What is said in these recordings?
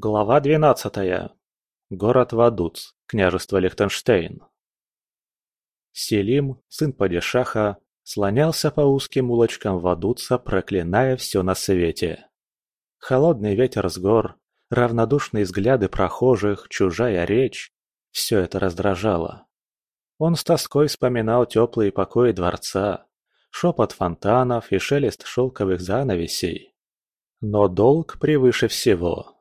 Глава двенадцатая. Город Вадуц, княжество Лихтенштейн. Селим, сын падишаха, слонялся по узким улочкам Вадуца, проклиная все на свете. Холодный ветер с гор, равнодушные взгляды прохожих, чужая речь – все это раздражало. Он с тоской вспоминал теплые покои дворца, шепот фонтанов и шелест шелковых занавесей. Но долг превыше всего.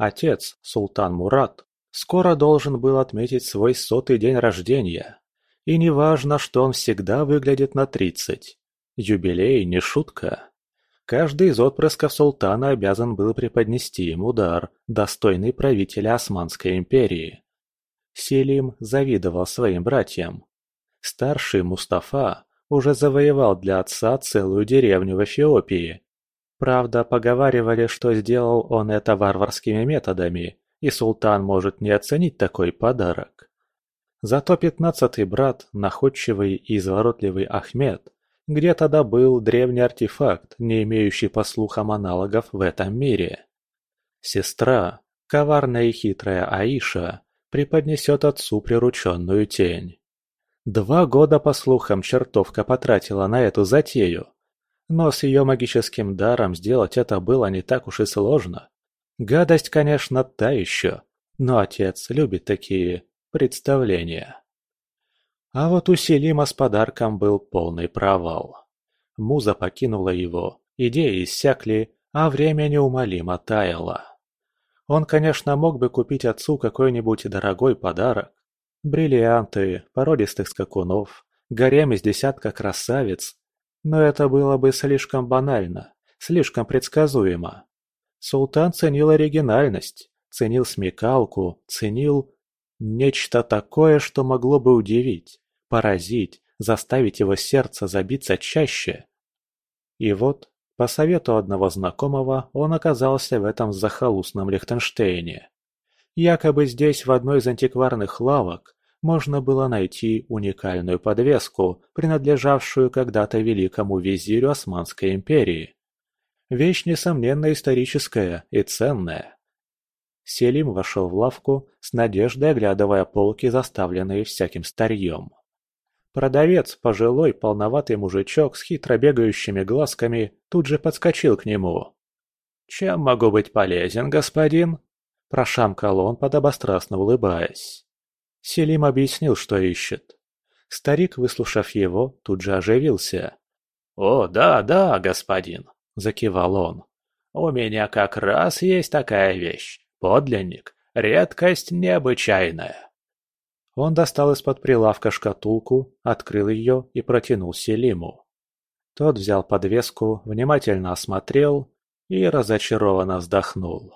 Отец, султан Мурат, скоро должен был отметить свой сотый день рождения. И неважно, что он всегда выглядит на тридцать. Юбилей не шутка. Каждый из отпрысков султана обязан был преподнести ему дар, достойный правителя Османской империи. Селим завидовал своим братьям. Старший Мустафа уже завоевал для отца целую деревню в Эфиопии Правда, поговаривали, что сделал он это варварскими методами, и султан может не оценить такой подарок. Зато пятнадцатый брат, находчивый и изворотливый Ахмед, где-то добыл древний артефакт, не имеющий по слухам аналогов в этом мире. Сестра, коварная и хитрая Аиша, преподнесет отцу прирученную тень. Два года, по слухам, чертовка потратила на эту затею, но с ее магическим даром сделать это было не так уж и сложно. Гадость, конечно, та еще, но отец любит такие представления. А вот у Селима с подарком был полный провал. Муза покинула его, идеи иссякли, а время неумолимо таяло. Он, конечно, мог бы купить отцу какой-нибудь дорогой подарок. Бриллианты, породистых скакунов, гарем из десятка красавиц, но это было бы слишком банально, слишком предсказуемо. Султан ценил оригинальность, ценил смекалку, ценил нечто такое, что могло бы удивить, поразить, заставить его сердце забиться чаще. И вот, по совету одного знакомого, он оказался в этом захолустном Лихтенштейне. Якобы здесь в одной из антикварных лавок можно было найти уникальную подвеску, принадлежавшую когда-то великому визирю Османской империи. Вещь, несомненно, историческая и ценная. Селим вошел в лавку, с надеждой оглядывая полки, заставленные всяким старьем. Продавец, пожилой, полноватый мужичок с хитро бегающими глазками, тут же подскочил к нему. «Чем могу быть полезен, господин?» – прошамкал он, подобострастно улыбаясь. Селим объяснил, что ищет. Старик, выслушав его, тут же оживился. «О, да, да, господин», — закивал он. «У меня как раз есть такая вещь. Подлинник. Редкость необычайная». Он достал из-под прилавка шкатулку, открыл ее и протянул Селиму. Тот взял подвеску, внимательно осмотрел и разочарованно вздохнул.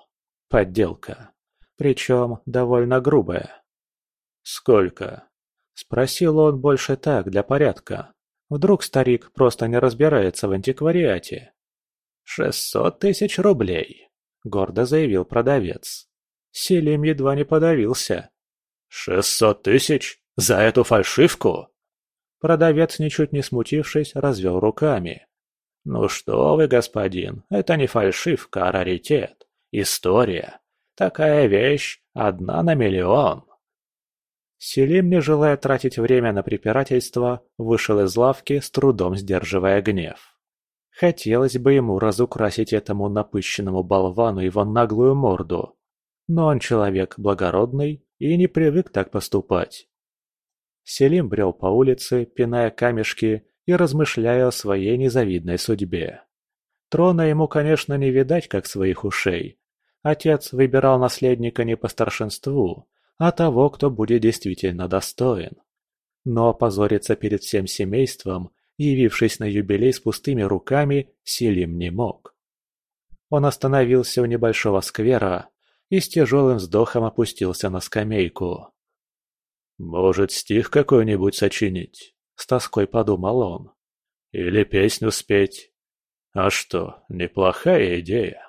Подделка. Причем довольно грубая. «Сколько?» – спросил он больше так, для порядка. Вдруг старик просто не разбирается в антиквариате. «Шестьсот тысяч рублей», – гордо заявил продавец. Селим едва не подавился. «Шестьсот тысяч? За эту фальшивку?» Продавец, ничуть не смутившись, развел руками. «Ну что вы, господин, это не фальшивка, а раритет. История. Такая вещь одна на миллион». Селим, не желая тратить время на препирательство, вышел из лавки, с трудом сдерживая гнев. Хотелось бы ему разукрасить этому напыщенному болвану его наглую морду. Но он человек благородный и не привык так поступать. Селим брел по улице, пиная камешки и размышляя о своей незавидной судьбе. Трона ему, конечно, не видать, как своих ушей. Отец выбирал наследника не по старшинству, а того, кто будет действительно достоин. Но опозориться перед всем семейством, явившись на юбилей с пустыми руками, Селим не мог. Он остановился у небольшого сквера и с тяжелым вздохом опустился на скамейку. «Может, стих какой-нибудь сочинить?» — с тоской подумал он. «Или песню спеть? А что, неплохая идея?»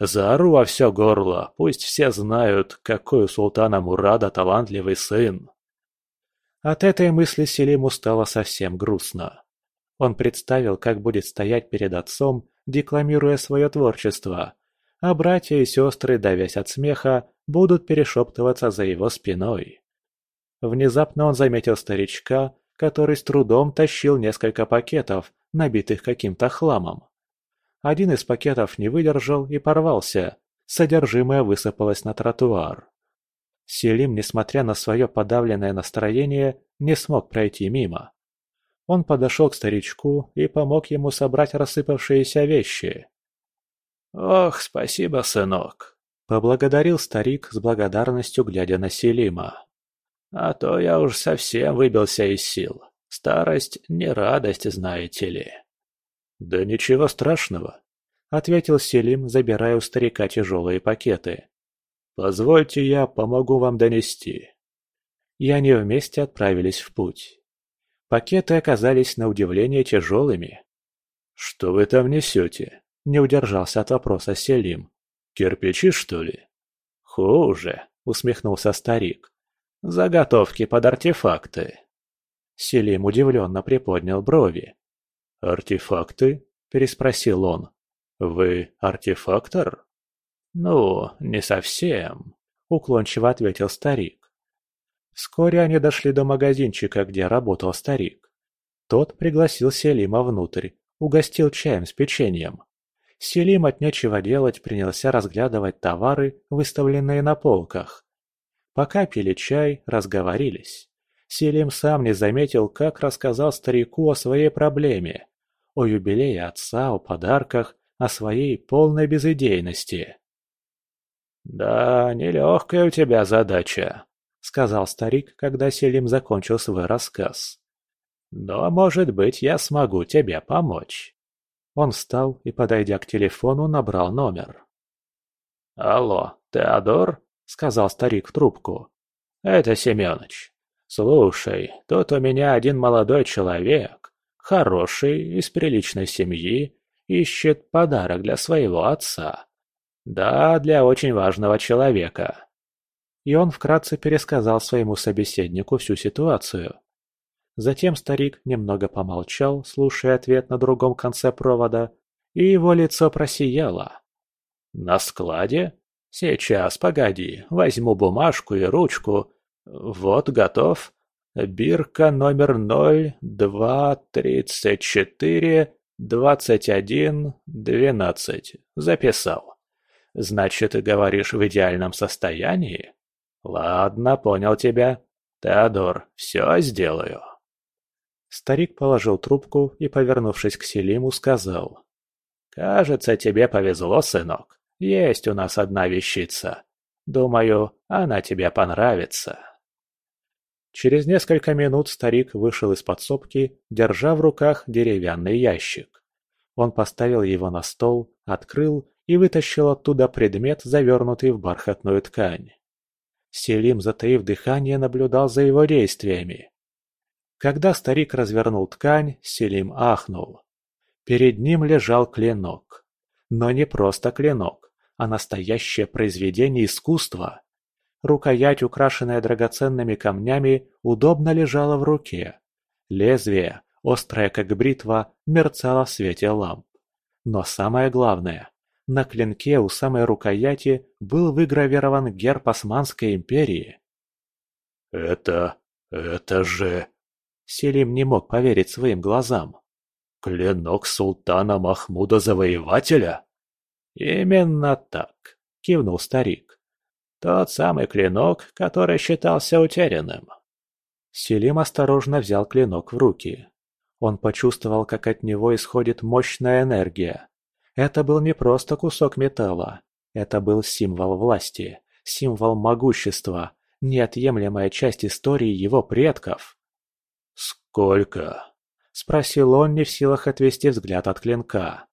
Заору во все горло, пусть все знают, какой у султана Мурада талантливый сын. От этой мысли Селиму стало совсем грустно. Он представил, как будет стоять перед отцом, декламируя свое творчество. а братья и сестры, давясь от смеха, будут перешептываться за его спиной. Внезапно он заметил старичка, который с трудом тащил несколько пакетов, набитых каким-то хламом. Один из пакетов не выдержал и порвался, содержимое высыпалось на тротуар. Селим, несмотря на свое подавленное настроение, не смог пройти мимо. Он подошел к старичку и помог ему собрать рассыпавшиеся вещи. «Ох, спасибо, сынок!» – поблагодарил старик с благодарностью, глядя на Селима. «А то я уж совсем выбился из сил. Старость не радость, знаете ли». «Да ничего страшного», – ответил Селим, забирая у старика тяжелые пакеты. «Позвольте, я помогу вам донести». И они вместе отправились в путь. Пакеты оказались на удивление тяжелыми. «Что вы там несете?» – не удержался от вопроса Селим. «Кирпичи, что ли?» «Хуже», – усмехнулся старик. «Заготовки под артефакты». Селим удивленно приподнял брови. «Артефакты?» – переспросил он. «Вы артефактор?» «Ну, не совсем», – уклончиво ответил старик. Вскоре они дошли до магазинчика, где работал старик. Тот пригласил Селима внутрь, угостил чаем с печеньем. Селим от нечего делать принялся разглядывать товары, выставленные на полках. Пока пили чай, разговорились. Селим сам не заметил, как рассказал старику о своей проблеме о юбилее отца, о подарках, о своей полной безыдейности. «Да, нелегкая у тебя задача», — сказал старик, когда Селим закончил свой рассказ. «Но, может быть, я смогу тебе помочь». Он встал и, подойдя к телефону, набрал номер. «Алло, Теодор?» — сказал старик в трубку. «Это Семёныч. Слушай, тут у меня один молодой человек хороший, из приличной семьи, ищет подарок для своего отца. Да, для очень важного человека. И он вкратце пересказал своему собеседнику всю ситуацию. Затем старик немного помолчал, слушая ответ на другом конце провода, и его лицо просияло. «На складе? Сейчас, погоди, возьму бумажку и ручку. Вот, готов. Бирка номер ноль, два, тридцать четыре, двадцать один, двенадцать. Записал. Значит, говоришь в идеальном состоянии? Ладно, понял тебя. Теодор, все сделаю. Старик положил трубку и, повернувшись к Селиму, сказал. «Кажется, тебе повезло, сынок. Есть у нас одна вещица. Думаю, она тебе понравится». Через несколько минут старик вышел из подсобки, держа в руках деревянный ящик. Он поставил его на стол, открыл и вытащил оттуда предмет, завернутый в бархатную ткань. Селим, затаив дыхание, наблюдал за его действиями. Когда старик развернул ткань, Селим ахнул. Перед ним лежал клинок. Но не просто клинок, а настоящее произведение искусства. Рукоять, украшенная драгоценными камнями, удобно лежала в руке. Лезвие, острое как бритва, мерцало в свете ламп. Но самое главное, на клинке у самой рукояти был выгравирован герб Османской империи. «Это... это же...» Селим не мог поверить своим глазам. «Клинок султана Махмуда Завоевателя?» «Именно так», — кивнул старик. Тот самый клинок, который считался утерянным. Селим осторожно взял клинок в руки. Он почувствовал, как от него исходит мощная энергия. Это был не просто кусок металла. Это был символ власти, символ могущества, неотъемлемая часть истории его предков. «Сколько?» – спросил он, не в силах отвести взгляд от клинка.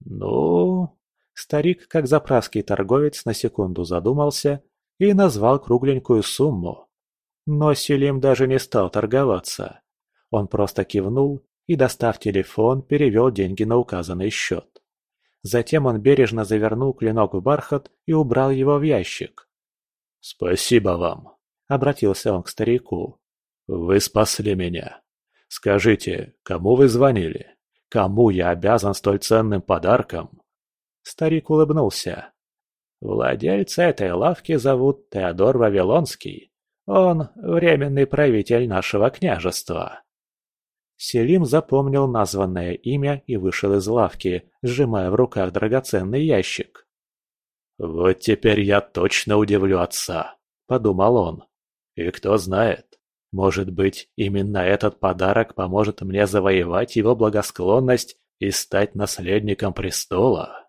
«Ну...» Старик, как заправский торговец, на секунду задумался и назвал кругленькую сумму. Но Селим даже не стал торговаться. Он просто кивнул и, достав телефон, перевел деньги на указанный счет. Затем он бережно завернул клинок в бархат и убрал его в ящик. «Спасибо вам», — обратился он к старику. «Вы спасли меня. Скажите, кому вы звонили? Кому я обязан столь ценным подарком?» Старик улыбнулся. «Владельца этой лавки зовут Теодор Вавилонский. Он временный правитель нашего княжества». Селим запомнил названное имя и вышел из лавки, сжимая в руках драгоценный ящик. «Вот теперь я точно удивлю отца», — подумал он. «И кто знает, может быть, именно этот подарок поможет мне завоевать его благосклонность и стать наследником престола».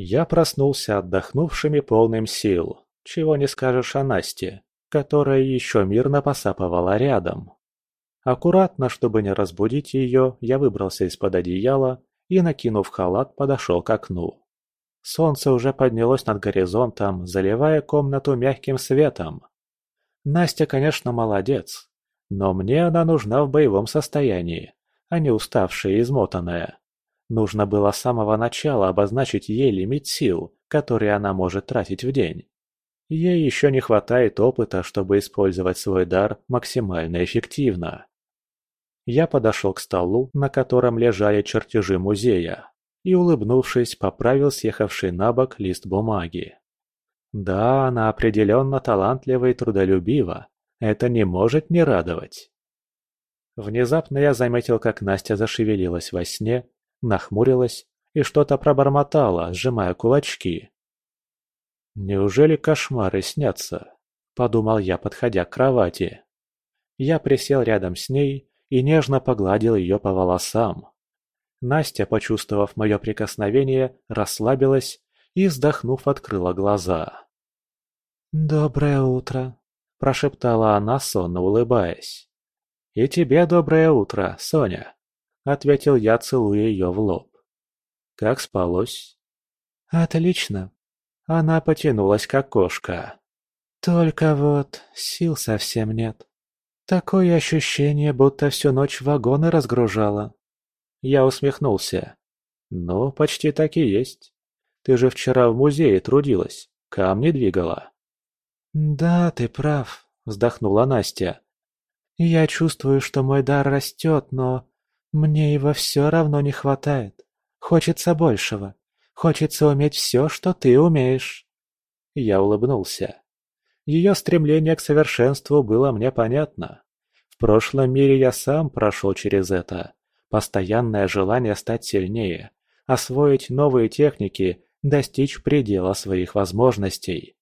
Я проснулся отдохнувшим и полным сил, чего не скажешь о Насте, которая еще мирно посапывала рядом. Аккуратно, чтобы не разбудить ее, я выбрался из-под одеяла и, накинув халат, подошел к окну. Солнце уже поднялось над горизонтом, заливая комнату мягким светом. Настя, конечно, молодец, но мне она нужна в боевом состоянии, а не уставшая и измотанная. Нужно было с самого начала обозначить ей лимит сил, которые она может тратить в день. Ей еще не хватает опыта, чтобы использовать свой дар максимально эффективно. Я подошел к столу, на котором лежали чертежи музея и, улыбнувшись, поправил съехавший на бок лист бумаги. Да, она определенно талантлива и трудолюбива. Это не может не радовать. Внезапно я заметил, как Настя зашевелилась во сне, нахмурилась и что-то пробормотала, сжимая кулачки. «Неужели кошмары снятся?» – подумал я, подходя к кровати. Я присел рядом с ней и нежно погладил ее по волосам. Настя, почувствовав мое прикосновение, расслабилась и, вздохнув, открыла глаза. «Доброе утро», – прошептала она, сонно улыбаясь. «И тебе доброе утро, Соня», – ответил я, целуя ее в лоб. «Как спалось?» «Отлично». Она потянулась, как кошка. «Только вот сил совсем нет. Такое ощущение, будто всю ночь вагоны разгружала. Я усмехнулся. «Ну, почти так и есть. Ты же вчера в музее трудилась, камни двигала». «Да, ты прав», — вздохнула Настя. «Я чувствую, что мой дар растет, но мне его все равно не хватает. Хочется большего. Хочется уметь все, что ты умеешь». Я улыбнулся. Ее стремление к совершенству было мне понятно. В прошлом мире я сам прошел через это. Постоянное желание стать сильнее, освоить новые техники, достичь предела своих возможностей.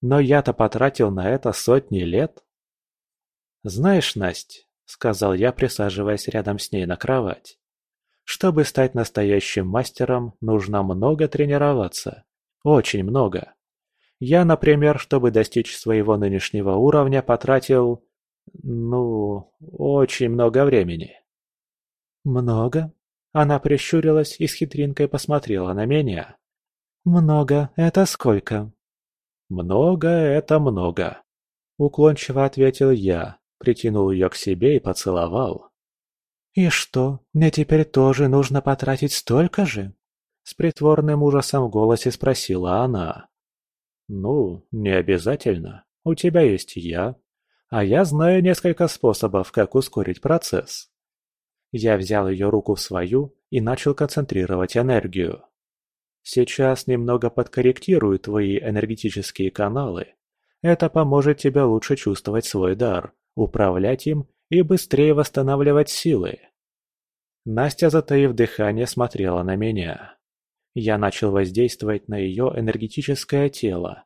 Но я-то потратил на это сотни лет. «Знаешь, Насть», — сказал я, присаживаясь рядом с ней на кровать, «чтобы стать настоящим мастером, нужно много тренироваться. Очень много. Я, например, чтобы достичь своего нынешнего уровня, потратил... ну, очень много времени. «Много?» Она прищурилась и с хитринкой посмотрела на меня. «Много – это сколько?» «Много – это много», – уклончиво ответил я, притянул ее к себе и поцеловал. «И что, мне теперь тоже нужно потратить столько же?» С притворным ужасом в голосе спросила она. «Ну, не обязательно. У тебя есть я. А я знаю несколько способов, как ускорить процесс. Я взял ее руку в свою и начал концентрировать энергию. Сейчас немного подкорректирую твои энергетические каналы. Это поможет тебе лучше чувствовать свой дар, управлять им и быстрее восстанавливать силы. Настя, затаив дыхание, смотрела на меня. Я начал воздействовать на ее энергетическое тело.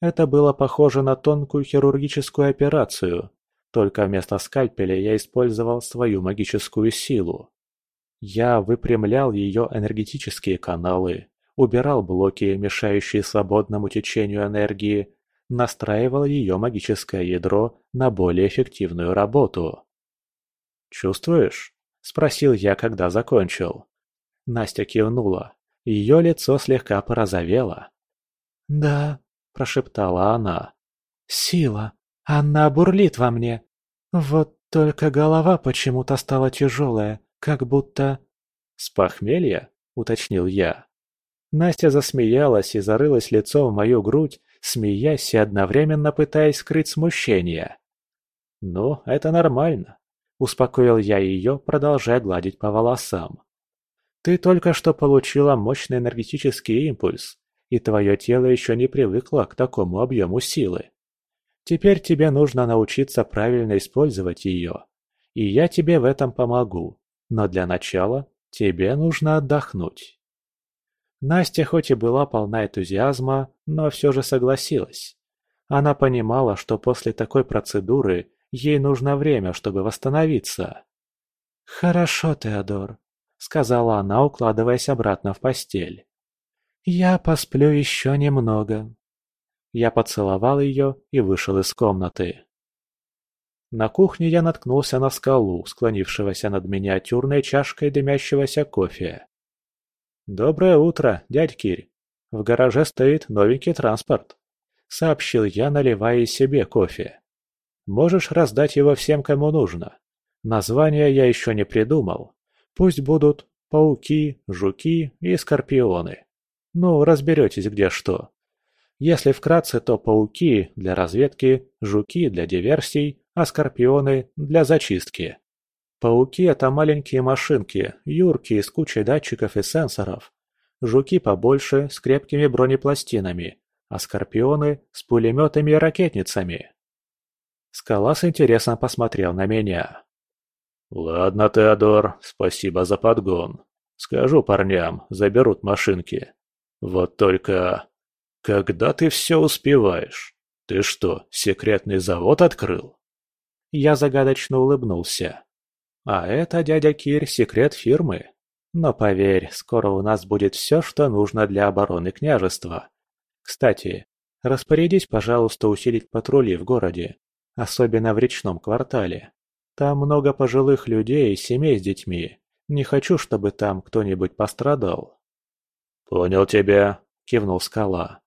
Это было похоже на тонкую хирургическую операцию, только вместо скальпеля я использовал свою магическую силу. Я выпрямлял ее энергетические каналы, убирал блоки, мешающие свободному течению энергии, настраивал ее магическое ядро на более эффективную работу. «Чувствуешь?» – спросил я, когда закончил. Настя кивнула. Ее лицо слегка порозовело. «Да», – прошептала она. «Сила!» Она бурлит во мне. Вот только голова почему-то стала тяжелая, как будто... «С похмелья?» — уточнил я. Настя засмеялась и зарылась лицом в мою грудь, смеясь и одновременно пытаясь скрыть смущение. «Ну, это нормально», — успокоил я ее, продолжая гладить по волосам. Ты только что получила мощный энергетический импульс, и твое тело еще не привыкло к такому объему силы. Теперь тебе нужно научиться правильно использовать ее, и я тебе в этом помогу, но для начала тебе нужно отдохнуть. Настя хоть и была полна энтузиазма, но все же согласилась. Она понимала, что после такой процедуры ей нужно время, чтобы восстановиться. «Хорошо, Теодор», — сказала она, укладываясь обратно в постель. «Я посплю еще немного». Я поцеловал ее и вышел из комнаты. На кухне я наткнулся на скалу, склонившегося над миниатюрной чашкой дымящегося кофе. «Доброе утро, дядь Кирь. В гараже стоит новенький транспорт», — сообщил я, наливая себе кофе. «Можешь раздать его всем, кому нужно. Названия я еще не придумал. Пусть будут пауки, жуки и скорпионы. Ну, разберетесь где что. Если вкратце, то пауки для разведки, жуки для диверсий, а скорпионы для зачистки. Пауки – это маленькие машинки, юркие, с кучей датчиков и сенсоров. Жуки побольше, с крепкими бронепластинами, а скорпионы – с пулеметами и ракетницами. Скала с интересом посмотрел на меня. «Ладно, Теодор, спасибо за подгон. Скажу парням, заберут машинки. Вот только... Когда ты все успеваешь? Ты что, секретный завод открыл? Я загадочно улыбнулся. А это, дядя Кир, секрет фирмы. Но поверь, скоро у нас будет все, что нужно для обороны княжества. Кстати, распорядись, пожалуйста, усилить патрули в городе, особенно в речном квартале. Там много пожилых людей и семей с детьми. Не хочу, чтобы там кто-нибудь пострадал. «Понял тебя», — кивнул Скала.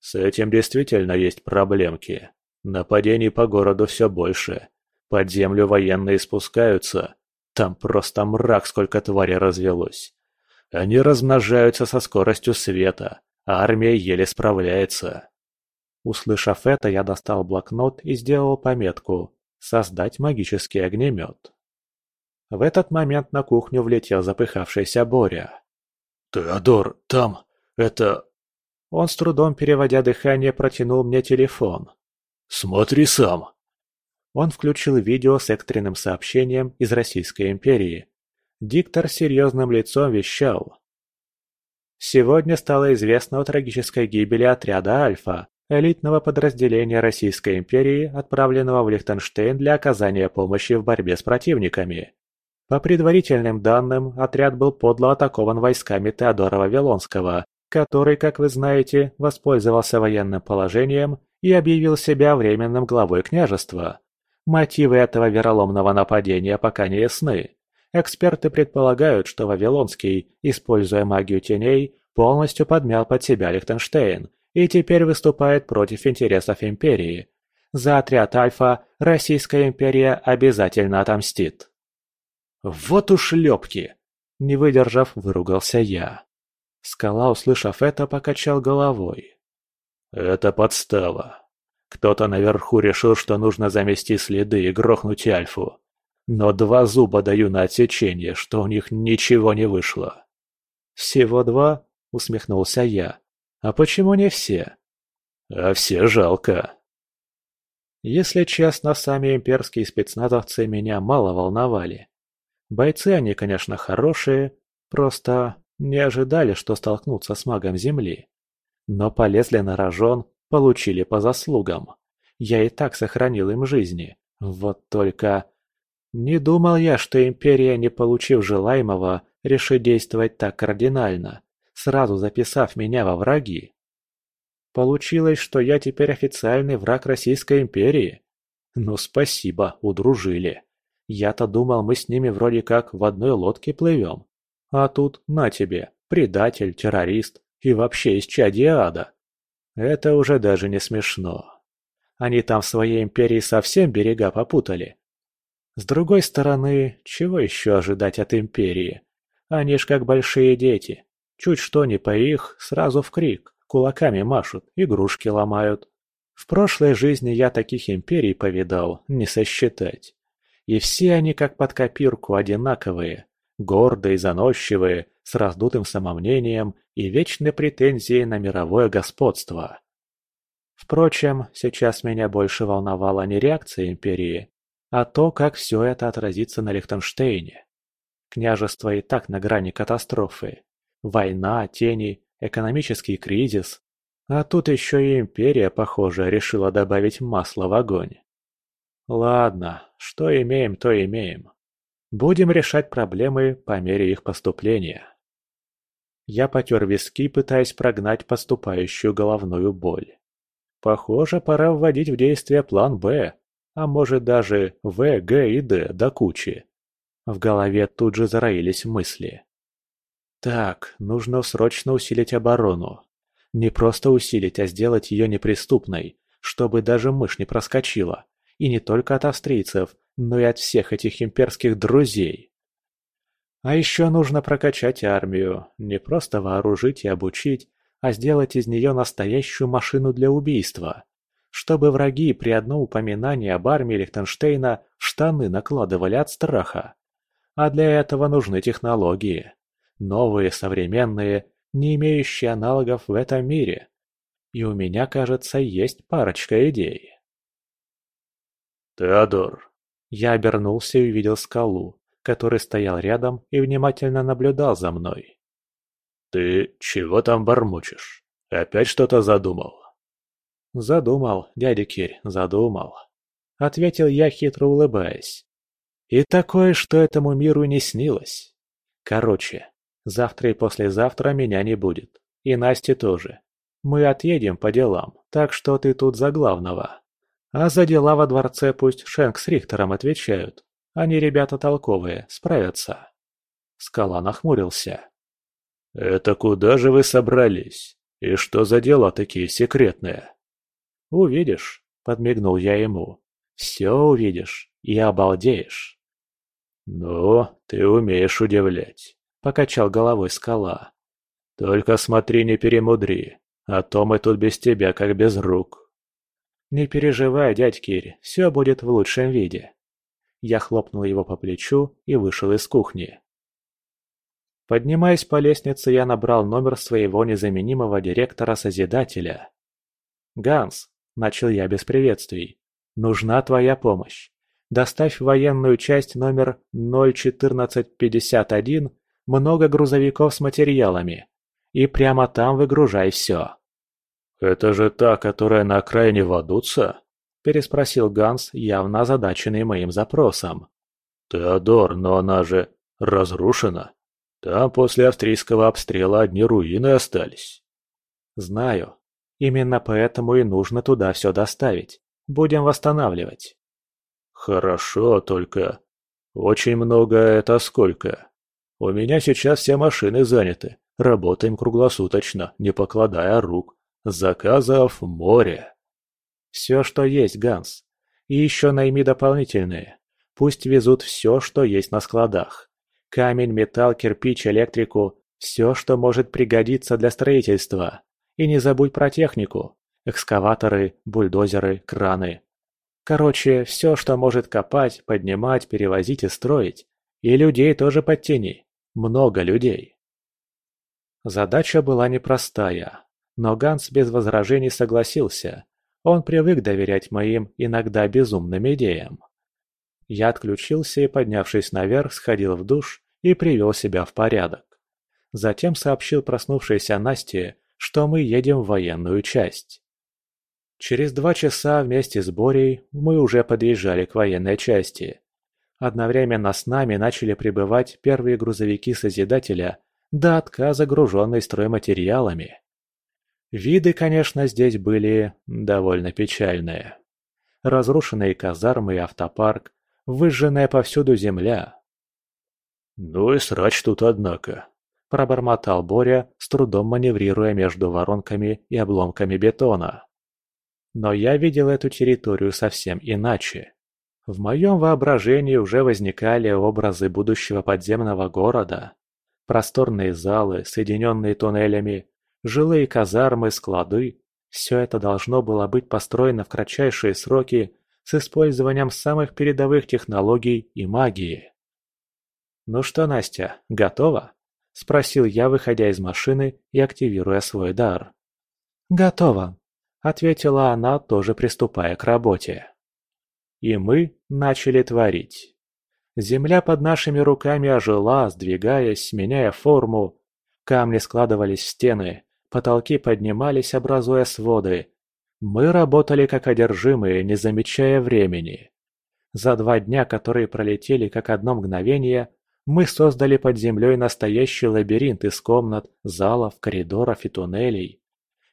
«С этим действительно есть проблемки. Нападений по городу все больше. Под землю военные спускаются. Там просто мрак, сколько тварей развелось. Они размножаются со скоростью света, а армия еле справляется». Услышав это, я достал блокнот и сделал пометку «Создать магический огнемет». В этот момент на кухню влетел запыхавшийся Боря. «Теодор, там... это...» Он с трудом, переводя дыхание, протянул мне телефон. «Смотри сам!» Он включил видео с экстренным сообщением из Российской империи. Диктор серьезным лицом вещал. Сегодня стало известно о трагической гибели отряда «Альфа», элитного подразделения Российской империи, отправленного в Лихтенштейн для оказания помощи в борьбе с противниками. По предварительным данным, отряд был подло атакован войсками Теодора Вавилонского, который, как вы знаете, воспользовался военным положением и объявил себя временным главой княжества. Мотивы этого вероломного нападения пока не ясны. Эксперты предполагают, что Вавилонский, используя магию теней, полностью подмял под себя Лихтенштейн и теперь выступает против интересов Империи. За отряд Альфа Российская империя обязательно отомстит. «Вот уж шлепки!» Не выдержав, выругался я. Скала, услышав это, покачал головой. «Это подстава. Кто-то наверху решил, что нужно замести следы и грохнуть Альфу. Но два зуба даю на отсечение, что у них ничего не вышло». «Всего два?» — усмехнулся я. «А почему не все?» «А все жалко». Если честно, сами имперские спецназовцы меня мало волновали. Бойцы они, конечно, хорошие, просто не ожидали, что столкнутся с магом Земли. Но полезли на рожон, получили по заслугам. Я и так сохранил им жизни. Вот только... Не думал я, что Империя, не получив желаемого, решит действовать так кардинально, сразу записав меня во враги. Получилось, что я теперь официальный враг Российской империи. Ну спасибо, удружили. Я-то думал, мы с ними вроде как в одной лодке плывем. А тут, на тебе, предатель, террорист и вообще из чади ада. Это уже даже не смешно. Они там в своей империи совсем берега попутали. С другой стороны, чего еще ожидать от империи? Они ж как большие дети. Чуть что не по их, сразу в крик, кулаками машут, игрушки ломают. В прошлой жизни я таких империй повидал, не сосчитать. И все они как под копирку одинаковые, гордые, заносчивые, с раздутым самомнением и вечной претензией на мировое господство. Впрочем, сейчас меня больше волновала не реакция империи, а то, как все это отразится на Лихтенштейне. Княжество и так на грани катастрофы. Война, тени, экономический кризис. А тут еще и империя, похоже, решила добавить масло в огонь. Ладно, что имеем, то имеем. Будем решать проблемы по мере их поступления. Я потер виски, пытаясь прогнать поступающую головную боль. Похоже, пора вводить в действие план «Б», а может даже «В», «Г» и «Д» до кучи. В голове тут же зароились мысли. Так, нужно срочно усилить оборону. Не просто усилить, а сделать ее неприступной, чтобы даже мышь не проскочила. И не только от австрийцев, но и от всех этих имперских друзей. А еще нужно прокачать армию, не просто вооружить и обучить, а сделать из нее настоящую машину для убийства. Чтобы враги при одном упоминании об армии Лихтенштейна штаны накладывали от страха. А для этого нужны технологии. Новые, современные, не имеющие аналогов в этом мире. И у меня, кажется, есть парочка идей. «Теодор!» Я обернулся и увидел скалу, который стоял рядом и внимательно наблюдал за мной. «Ты чего там бормочешь? Опять что-то задумал?» «Задумал, дядя Кирь, задумал», — ответил я, хитро улыбаясь. «И такое, что этому миру не снилось. Короче, завтра и послезавтра меня не будет, и Насти тоже. Мы отъедем по делам, так что ты тут за главного. А за дела во дворце пусть Шенк с Рихтером отвечают. Они ребята толковые, справятся». Скала нахмурился. «Это куда же вы собрались? И что за дела такие секретные?» «Увидишь», — подмигнул я ему. «Все увидишь и обалдеешь». «Ну, ты умеешь удивлять», — покачал головой скала. «Только смотри, не перемудри, а то мы тут без тебя как без рук». «Не переживай, дядь Кирь, все будет в лучшем виде». Я хлопнул его по плечу и вышел из кухни. Поднимаясь по лестнице, я набрал номер своего незаменимого директора-созидателя. «Ганс, Начал я без приветствий. «Нужна твоя помощь. Доставь в военную часть номер 01451 много грузовиков с материалами. И прямо там выгружай все». «Это же та, которая на окраине Вадуца?» – переспросил Ганс, явно озадаченный моим запросом. «Теодор, но она же разрушена. Там после австрийского обстрела одни руины остались». «Знаю. Именно поэтому и нужно туда все доставить. Будем восстанавливать. Хорошо, только... Очень много это сколько? У меня сейчас все машины заняты. Работаем круглосуточно, не покладая рук. Заказов море. Все, что есть, Ганс. И еще найми дополнительные. Пусть везут все, что есть на складах. Камень, металл, кирпич, электрику. Все, что может пригодиться для строительства. И не забудь про технику. Экскаваторы, бульдозеры, краны. Короче, все, что может копать, поднимать, перевозить и строить. И людей тоже подтяни. Много людей. Задача была непростая, но Ганс без возражений согласился. Он привык доверять моим, иногда безумным идеям. Я отключился и, поднявшись наверх, сходил в душ и привел себя в порядок. Затем сообщил проснувшейся Насте, что мы едем в военную часть. Через два часа вместе с Борей мы уже подъезжали к военной части. Одновременно с нами начали прибывать первые грузовики Созидателя до отказа груженные стройматериалами. Виды, конечно, здесь были довольно печальные. Разрушенные казармы и автопарк, выжженная повсюду земля. «Ну и срач тут, однако», – пробормотал Боря, с трудом маневрируя между воронками и обломками бетона. Но я видел эту территорию совсем иначе. В моем воображении уже возникали образы будущего подземного города. Просторные залы, соединенные туннелями, жилые казармы, склады – все это должно было быть построено в кратчайшие сроки с использованием самых передовых технологий и магии. «Ну что, Настя, готова?» спросил я, выходя из машины и активируя свой дар. «Готово», — ответила она, тоже приступая к работе. И мы начали творить. Земля под нашими руками ожила, сдвигаясь, меняя форму. Камни складывались в стены, потолки поднимались, образуя своды. Мы работали как одержимые, не замечая времени. За два дня, которые пролетели как одно мгновение, мы создали под землей настоящий лабиринт из комнат, залов, коридоров и туннелей.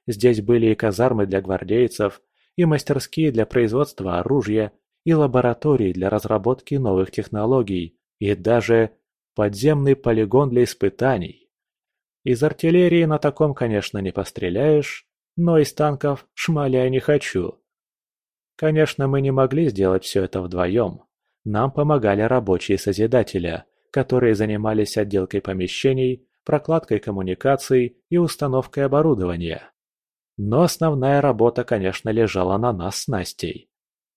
Здесь были и казармы для гвардейцев, и мастерские для производства оружия, и лаборатории для разработки новых технологий, и даже подземный полигон для испытаний. Из артиллерии на таком, конечно, не постреляешь, но из танков шмаля не хочу. Конечно, мы не могли сделать все это вдвоем. Нам помогали рабочие Созидателя, которые занимались отделкой помещений, прокладкой коммуникаций и установкой оборудования. Но основная работа, конечно, лежала на нас с Настей.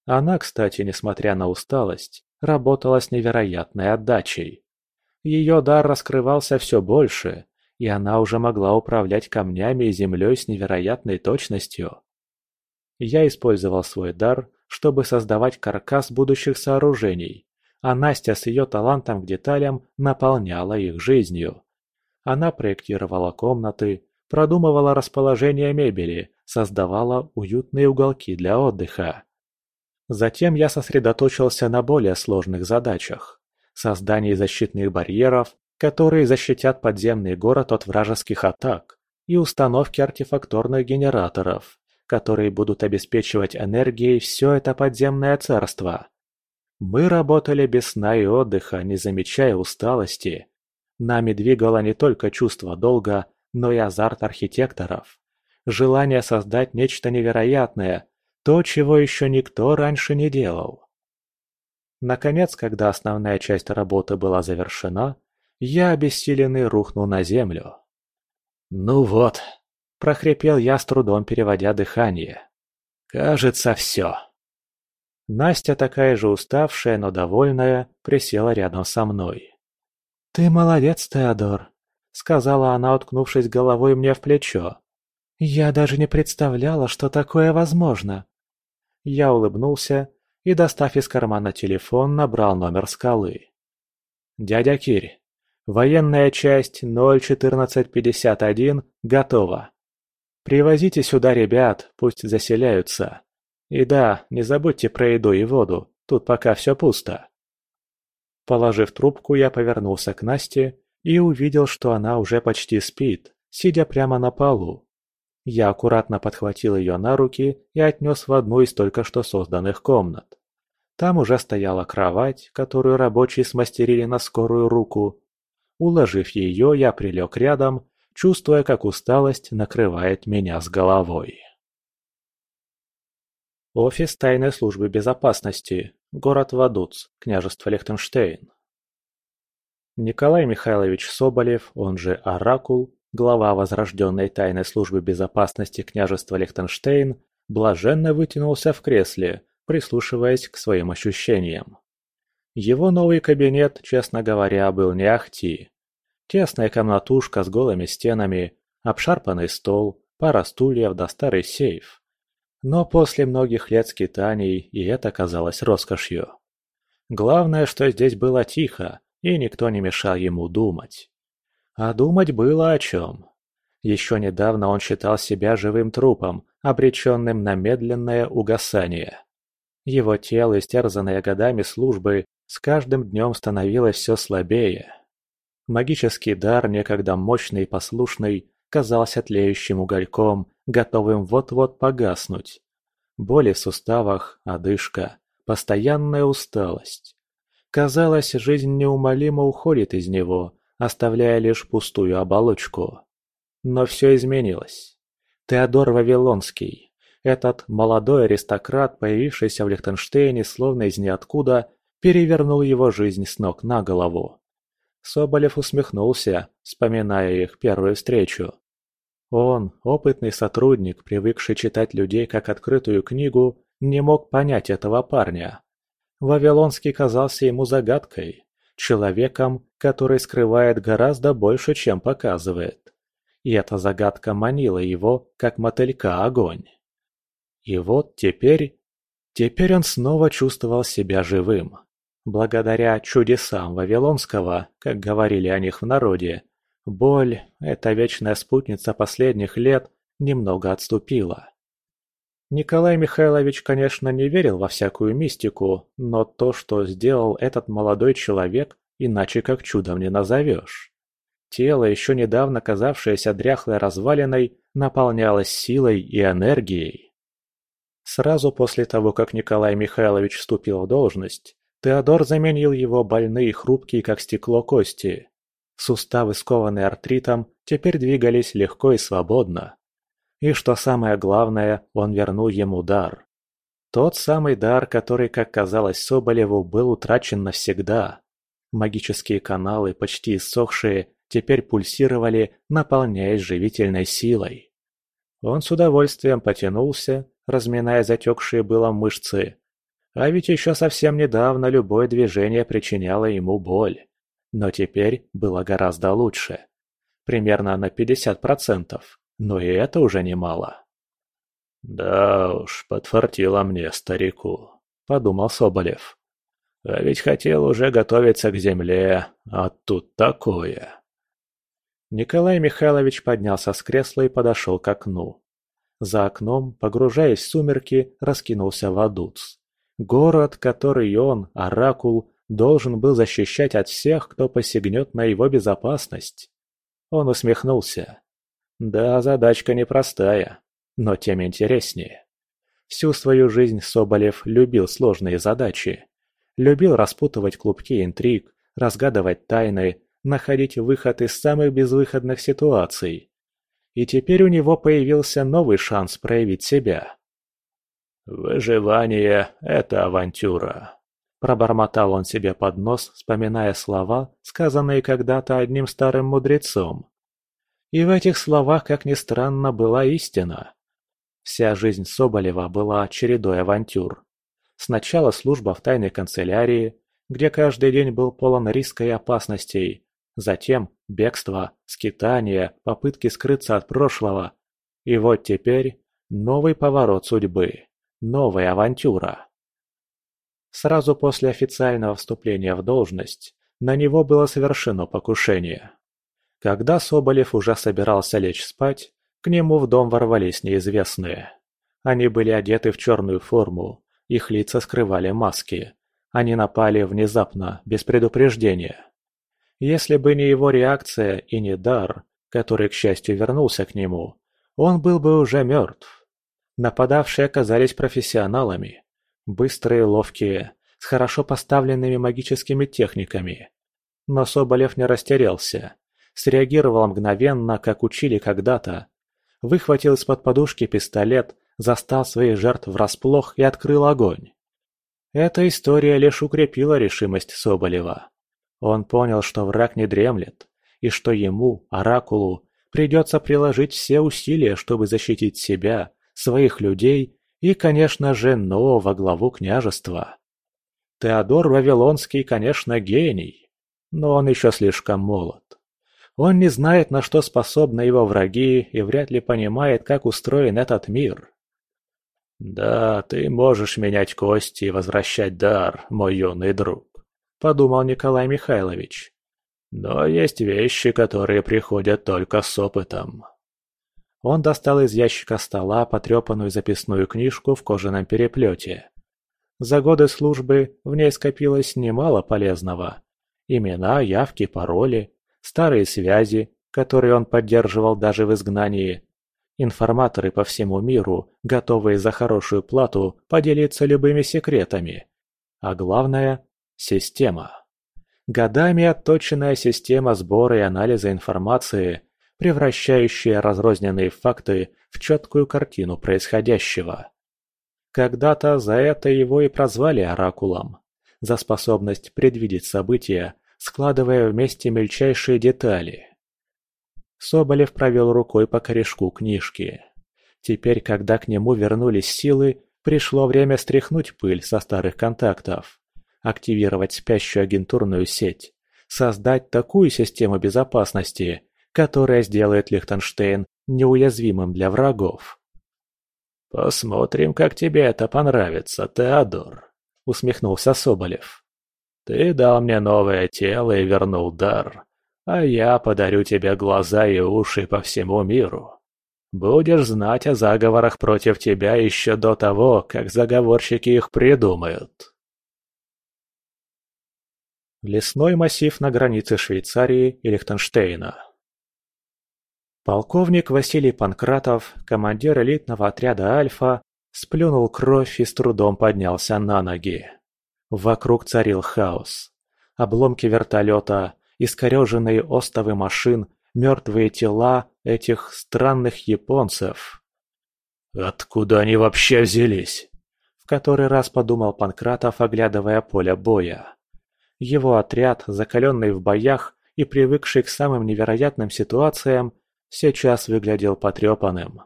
Она, кстати, несмотря на усталость, работала с невероятной отдачей. Ее дар раскрывался все больше, и она уже могла управлять камнями и землей с невероятной точностью. Я использовал свой дар, чтобы создавать каркас будущих сооружений, а Настя с ее талантом к деталям наполняла их жизнью. Она проектировала комнаты, продумывала расположение мебели, создавала уютные уголки для отдыха. Затем я сосредоточился на более сложных задачах. Создании защитных барьеров, которые защитят подземный город от вражеских атак, и установке артефакторных генераторов, которые будут обеспечивать энергией все это подземное царство. Мы работали без сна и отдыха, не замечая усталости. Нами двигало не только чувство долга, но и азарт архитекторов. Желание создать нечто невероятное, то, чего еще никто раньше не делал. Наконец, когда основная часть работы была завершена, я обессиленный рухнул на землю. «Ну вот», – прохрипел я с трудом переводя дыхание. «Кажется, все». Настя, такая же уставшая, но довольная, присела рядом со мной. «Ты молодец, Теодор», — сказала она, уткнувшись головой мне в плечо. «Я даже не представляла, что такое возможно». Я улыбнулся и, достав из кармана телефон, набрал номер скалы. «Дядя Кирь, военная часть 01451 готова. Привозите сюда ребят, пусть заселяются. И да, не забудьте про еду и воду, тут пока все пусто. Положив трубку, я повернулся к Насте и увидел, что она уже почти спит, сидя прямо на полу. Я аккуратно подхватил ее на руки и отнес в одну из только что созданных комнат. Там уже стояла кровать, которую рабочие смастерили на скорую руку. Уложив ее, я прилег рядом, чувствуя, как усталость накрывает меня с головой. Офис тайной службы безопасности. Город Вадуц, княжество Лихтенштейн. Николай Михайлович Соболев, он же Оракул, глава возрожденной тайной службы безопасности княжества Лихтенштейн, блаженно вытянулся в кресле, прислушиваясь к своим ощущениям. Его новый кабинет, честно говоря, был не ахти. Тесная комнатушка с голыми стенами, обшарпанный стол, пара стульев да старый сейф. Но после многих лет скитаний и это казалось роскошью. Главное, что здесь было тихо, и никто не мешал ему думать. А думать было о чем. Еще недавно он считал себя живым трупом, обреченным на медленное угасание. Его тело, истерзанное годами службы, с каждым днем становилось все слабее. Магический дар, некогда мощный и послушный, казался тлеющим угольком, готовым вот-вот погаснуть. Боли в суставах, одышка, постоянная усталость. Казалось, жизнь неумолимо уходит из него, оставляя лишь пустую оболочку. Но все изменилось. Теодор Вавилонский, этот молодой аристократ, появившийся в Лихтенштейне словно из ниоткуда, перевернул его жизнь с ног на голову. Соболев усмехнулся, вспоминая их первую встречу. Он, опытный сотрудник, привыкший читать людей как открытую книгу, не мог понять этого парня. Вавилонский казался ему загадкой. человеком, который скрывает гораздо больше, чем показывает. И эта загадка манила его, как мотылька огонь. И вот теперь... Теперь он снова чувствовал себя живым. Благодаря чудесам Вавилонского, как говорили о них в народе, боль, эта вечная спутница последних лет, немного отступила. Николай Михайлович, конечно, не верил во всякую мистику, но то, что сделал этот молодой человек, иначе как чудом не назовешь. Тело, еще недавно казавшееся дряхлой развалиной, наполнялось силой и энергией. Сразу после того, как Николай Михайлович вступил в должность, Теодор заменил его больные хрупкие, как стекло, кости. Суставы, скованные артритом, теперь двигались легко и свободно. И что самое главное, он вернул ему дар. Тот самый дар, который, как казалось Соболеву, был утрачен навсегда. Магические каналы, почти иссохшие, теперь пульсировали, наполняясь живительной силой. Он с удовольствием потянулся, разминая затекшие было мышцы. А ведь еще совсем недавно любое движение причиняло ему боль. Но теперь было гораздо лучше. Примерно на 50%. Но и это уже немало. «Да уж, подфартило мне, старику», — подумал Соболев. «А ведь хотел уже готовиться к земле, а тут такое». Николай Михайлович поднялся с кресла и подошел к окну. За окном, погружаясь в сумерки, раскинулся Вадуц. Город, который он, Оракул, должен был защищать от всех, кто посягнет на его безопасность. Он усмехнулся. Да, задачка непростая, но тем интереснее. Всю свою жизнь Соболев любил сложные задачи. Любил распутывать клубки интриг, разгадывать тайны, находить выход из самых безвыходных ситуаций. И теперь у него появился новый шанс проявить себя. «Выживание — это авантюра», — пробормотал он себе под нос, вспоминая слова, сказанные когда-то одним старым мудрецом. И в этих словах, как ни странно, была истина. Вся жизнь Соболева была чередой авантюр. Сначала служба в тайной канцелярии, где каждый день был полон риска и опасностей. Затем бегство, скитание, попытки скрыться от прошлого. И вот теперь новый поворот судьбы, новая авантюра. Сразу после официального вступления в должность на него было совершено покушение. Когда Соболев уже собирался лечь спать, к нему в дом ворвались неизвестные. Они были одеты в черную форму, их лица скрывали маски. Они напали внезапно, без предупреждения. Если бы не его реакция и не дар, который, к счастью, вернулся к нему, он был бы уже мертв. Нападавшие оказались профессионалами. Быстрые, ловкие, с хорошо поставленными магическими техниками. Но Соболев не растерялся среагировал мгновенно, как учили когда-то. Выхватил из-под подушки пистолет, застал своих жертв врасплох и открыл огонь. Эта история лишь укрепила решимость Соболева. Он понял, что враг не дремлет, и что ему, Оракулу, придется приложить все усилия, чтобы защитить себя, своих людей и, конечно же, нового главу княжества. Теодор Вавилонский, конечно, гений, но он еще слишком молод. Он не знает, на что способны его враги, и вряд ли понимает, как устроен этот мир. «Да, ты можешь менять кости и возвращать дар, мой юный друг», — подумал Николай Михайлович. «Но есть вещи, которые приходят только с опытом». Он достал из ящика стола потрепанную записную книжку в кожаном переплете. За годы службы в ней скопилось немало полезного. Имена, явки, пароли, старые связи, которые он поддерживал даже в изгнании, информаторы по всему миру, готовые за хорошую плату поделиться любыми секретами. А главное – система. Годами отточенная система сбора и анализа информации, превращающая разрозненные факты в четкую картину происходящего. Когда-то за это его и прозвали Оракулом, за способность предвидеть события, складывая вместе мельчайшие детали. Соболев провел рукой по корешку книжки. Теперь, когда к нему вернулись силы, пришло время стряхнуть пыль со старых контактов. активировать спящую агентурную сеть, создать такую систему безопасности, которая сделает Лихтенштейн неуязвимым для врагов. «Посмотрим, как тебе это понравится, Теодор», — усмехнулся Соболев. «Ты дал мне новое тело и вернул дар, а я подарю тебе глаза и уши по всему миру. Будешь знать о заговорах против тебя еще до того, как заговорщики их придумают». Лесной массив на границе Швейцарии и Лихтенштейна. Полковник Василий Панкратов, командир элитного отряда «Альфа», сплюнул кровь и с трудом поднялся на ноги. Вокруг царил хаос. Обломки вертолета, искореженные остовы машин, мертвые тела этих странных японцев. «Откуда они вообще взялись?» В который раз подумал Панкратов, оглядывая поле боя. Его отряд, закаленный в боях и привыкший к самым невероятным ситуациям, сейчас выглядел потрепанным.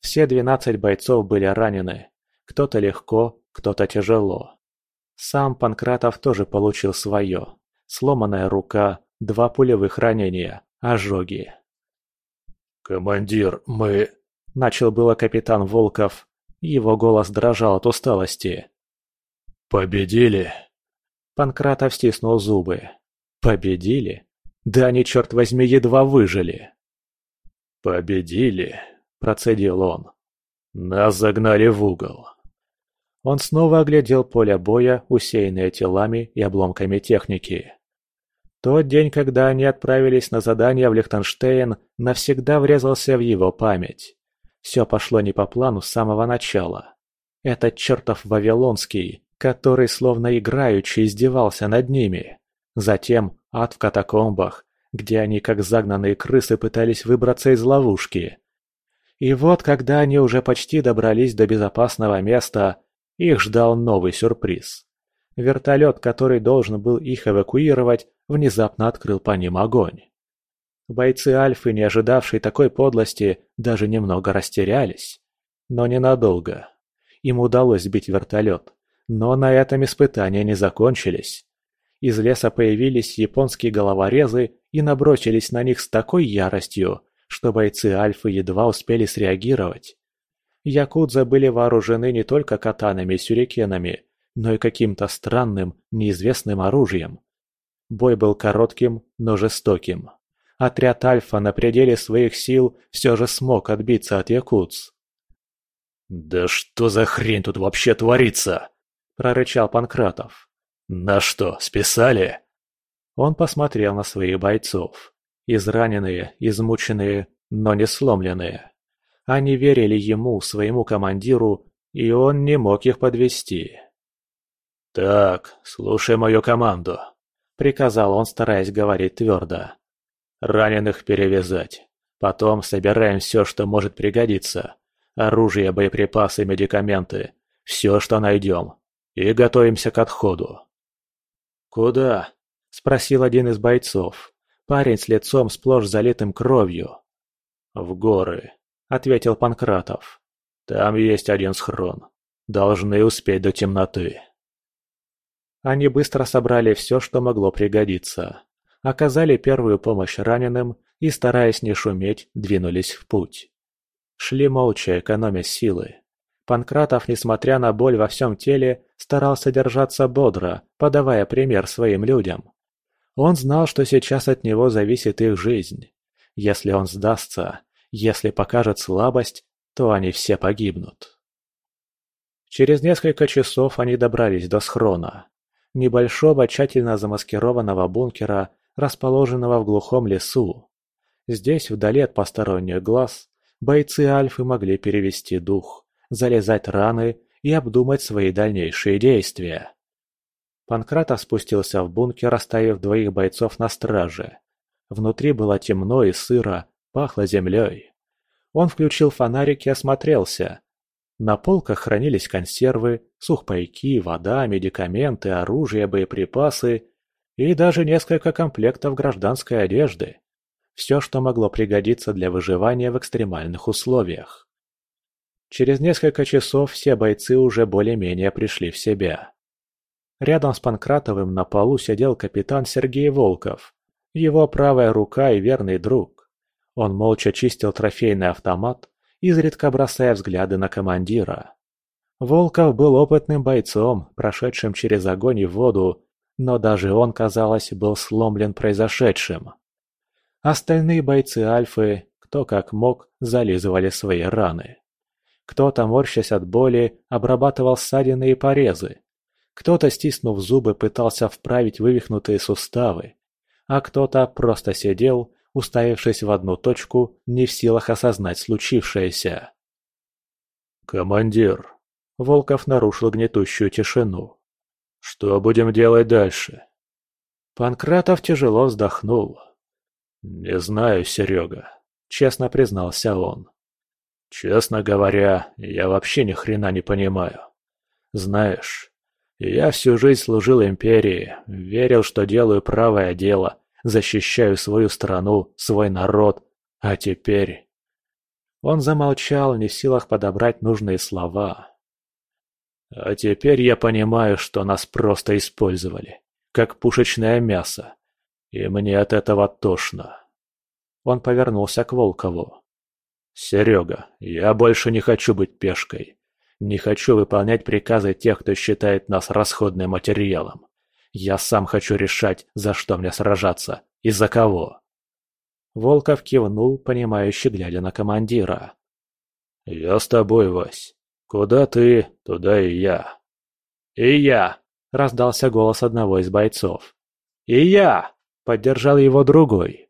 Все двенадцать бойцов были ранены, кто-то легко, кто-то тяжело. Сам Панкратов тоже получил свое. Сломанная рука, два пулевых ранения, ожоги. «Командир, мы...» – начал было капитан Волков. Его голос дрожал от усталости. «Победили?» Панкратов стиснул зубы. «Победили? Да они, черт возьми, едва выжили!» «Победили», – процедил он. «Нас загнали в угол». Он снова оглядел поле боя, усеянное телами и обломками техники. Тот день, когда они отправились на задание в Лихтенштейн, навсегда врезался в его память. Все пошло не по плану с самого начала. Этот чертов Вавилонский, который словно играючи издевался над ними. Затем ад в катакомбах, где они как загнанные крысы пытались выбраться из ловушки. И вот, когда они уже почти добрались до безопасного места, их ждал новый сюрприз. Вертолет, который должен был их эвакуировать, внезапно открыл по ним огонь. Бойцы Альфы, не ожидавшие такой подлости, даже немного растерялись. Но ненадолго. Им удалось сбить вертолет. Но на этом испытания не закончились. Из леса появились японские головорезы и набросились на них с такой яростью, что бойцы Альфы едва успели среагировать. Якудза были вооружены не только катанами и сюрикенами, но и каким-то странным, неизвестным оружием. Бой был коротким, но жестоким. Отряд Альфа на пределе своих сил все же смог отбиться от якудз. «Да что за хрень тут вообще творится?» – прорычал Панкратов. «На что, списали?» Он посмотрел на своих бойцов. Израненные, измученные, но не сломленные. Они верили ему, своему командиру, и он не мог их подвести. «Так, слушай мою команду», — приказал он, стараясь говорить твердо. «Раненых перевязать. Потом собираем все, что может пригодиться. Оружие, боеприпасы, медикаменты. Все, что найдем. И готовимся к отходу. «Куда?» – спросил один из бойцов. Парень с лицом сплошь залитым кровью. «В горы», – ответил Панкратов. «Там есть один схрон. Должны успеть до темноты». Они быстро собрали все, что могло пригодиться. Оказали первую помощь раненым и, стараясь не шуметь, двинулись в путь. Шли молча, экономя силы. Панкратов, несмотря на боль во всем теле, старался держаться бодро, подавая пример своим людям. Он знал, что сейчас от него зависит их жизнь. Если он сдастся, если покажет слабость, то они все погибнут. Через несколько часов они добрались до схрона. Небольшого, тщательно замаскированного бункера, расположенного в глухом лесу. Здесь, вдали от посторонних глаз, бойцы Альфы могли перевести дух залезать раны и обдумать свои дальнейшие действия. Панкратов спустился в бункер, оставив двоих бойцов на страже. Внутри было темно и сыро, пахло землей. Он включил фонарик и осмотрелся. На полках хранились консервы, сухпайки, вода, медикаменты, оружие, боеприпасы и даже несколько комплектов гражданской одежды. Все, что могло пригодиться для выживания в экстремальных условиях. Через несколько часов все бойцы уже более-менее пришли в себя. Рядом с Панкратовым на полу сидел капитан Сергей Волков, его правая рука и верный друг. Он молча чистил трофейный автомат, изредка бросая взгляды на командира. Волков был опытным бойцом, прошедшим через огонь и воду, но даже он, казалось, был сломлен произошедшим. Остальные бойцы Альфы, кто как мог, зализывали свои раны. Кто-то, морщась от боли, обрабатывал ссадины и порезы. Кто-то, стиснув зубы, пытался вправить вывихнутые суставы, а кто-то просто сидел, уставившись в одну точку, не в силах осознать случившееся. «Командир!» — Волков нарушил гнетущую тишину. «Что будем делать дальше?» Панкратов тяжело вздохнул. «Не знаю, Серега», — честно признался он. «Честно говоря, я вообще ни хрена не понимаю. Знаешь, я всю жизнь служил империи, верил, что делаю правое дело, защищаю свою страну, свой народ, а теперь...» Он замолчал, не в силах подобрать нужные слова. «А теперь я понимаю, что нас просто использовали, как пушечное мясо, и мне от этого тошно». Он повернулся к Волкову. «Серега, я больше не хочу быть пешкой. Не хочу выполнять приказы тех, кто считает нас расходным материалом. Я сам хочу решать, за что мне сражаться и за кого. Волков кивнул, понимающе глядя на командира. «Я с тобой, Вась. Куда ты, туда и я». «И я!» — раздался голос одного из бойцов. «И я!» — поддержал его другой.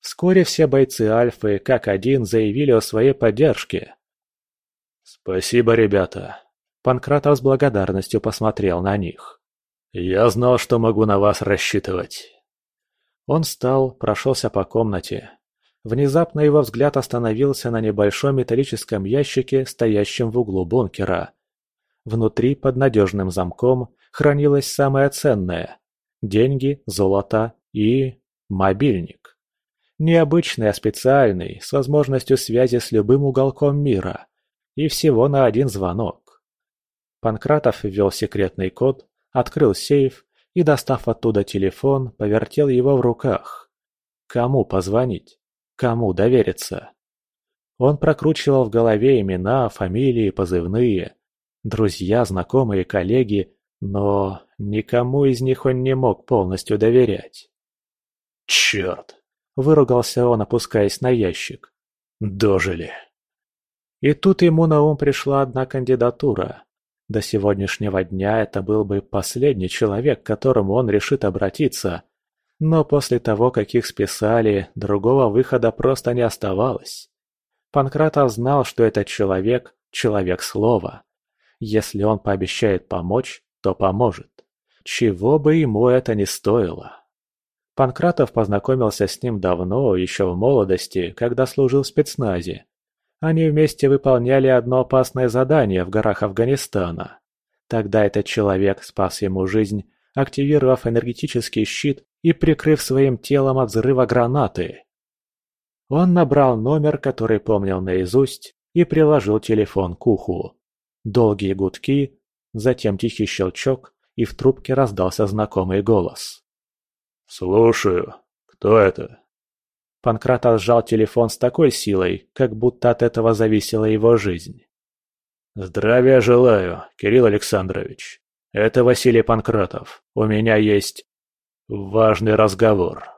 Вскоре все бойцы Альфы, как один, заявили о своей поддержке. «Спасибо, ребята!» Панкратов с благодарностью посмотрел на них. «Я знал, что могу на вас рассчитывать». Он встал, прошелся по комнате. Внезапно его взгляд остановился на небольшом металлическом ящике, стоящем в углу бункера. Внутри, под надежным замком, хранилось самое ценное – деньги, золото и... мобильник. Не обычный, а специальный, с возможностью связи с любым уголком мира – и всего на один звонок. Панкратов ввел секретный код, открыл сейф и, достав оттуда телефон, повертел его в руках. Кому позвонить? Кому довериться? Он прокручивал в голове имена, фамилии, позывные, друзья, знакомые, коллеги, но никому из них он не мог полностью доверять. «Черт!» – выругался он, опускаясь на ящик. «Дожили!» И тут ему на ум пришла одна кандидатура. До сегодняшнего дня это был бы последний человек, к которому он решит обратиться. Но после того, как их списали, другого выхода просто не оставалось. Панкратов знал, что этот человек – человек слова. Если он пообещает помочь, то поможет. Чего бы ему это ни стоило. Панкратов познакомился с ним давно, еще в молодости, когда служил в спецназе. Они вместе выполняли одно опасное задание в горах Афганистана. Тогда этот человек спас ему жизнь, активировав энергетический щит и прикрыв своим телом от взрыва гранаты. Он набрал номер, который помнил наизусть, и приложил телефон к уху. Долгие гудки, затем тихий щелчок, и в трубке раздался знакомый голос. «Слушаю. Кто это?» Панкратов сжал телефон с такой силой, как будто от этого зависела его жизнь. «Здравия желаю, Кирилл Александрович. Это Василий Панкратов. У меня есть важный разговор».